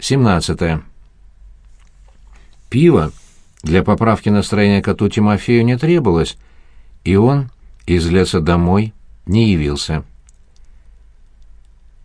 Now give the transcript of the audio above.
17. Пиво для поправки настроения коту Тимофею не требовалось, и он из леса домой не явился.